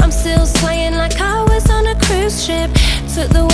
I'm still swaying like I was on a cruise ship. Took the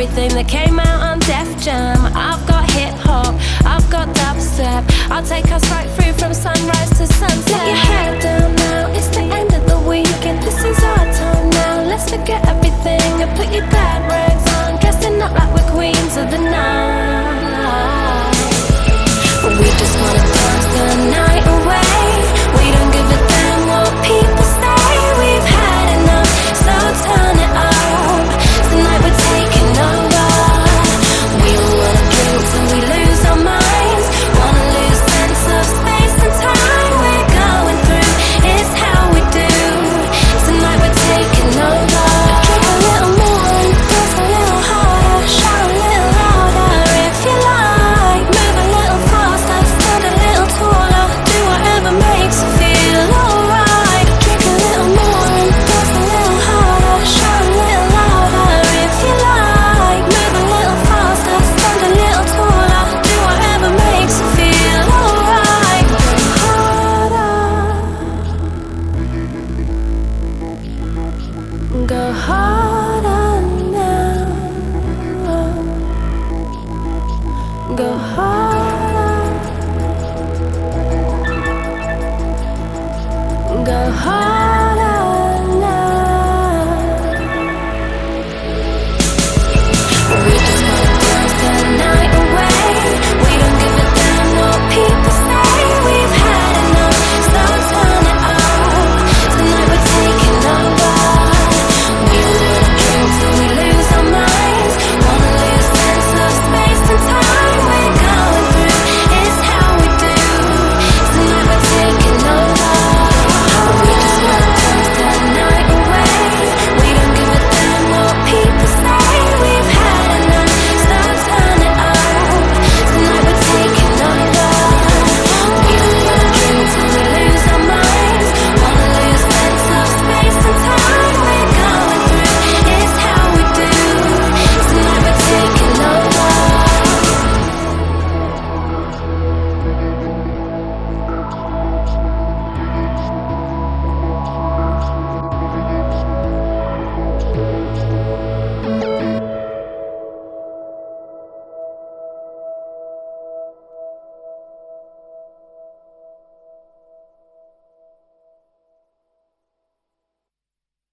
everything that came out on Def Jam. I've got hip hop, I've got dubstep. I'll take us right through from sunrise to sunset. go home.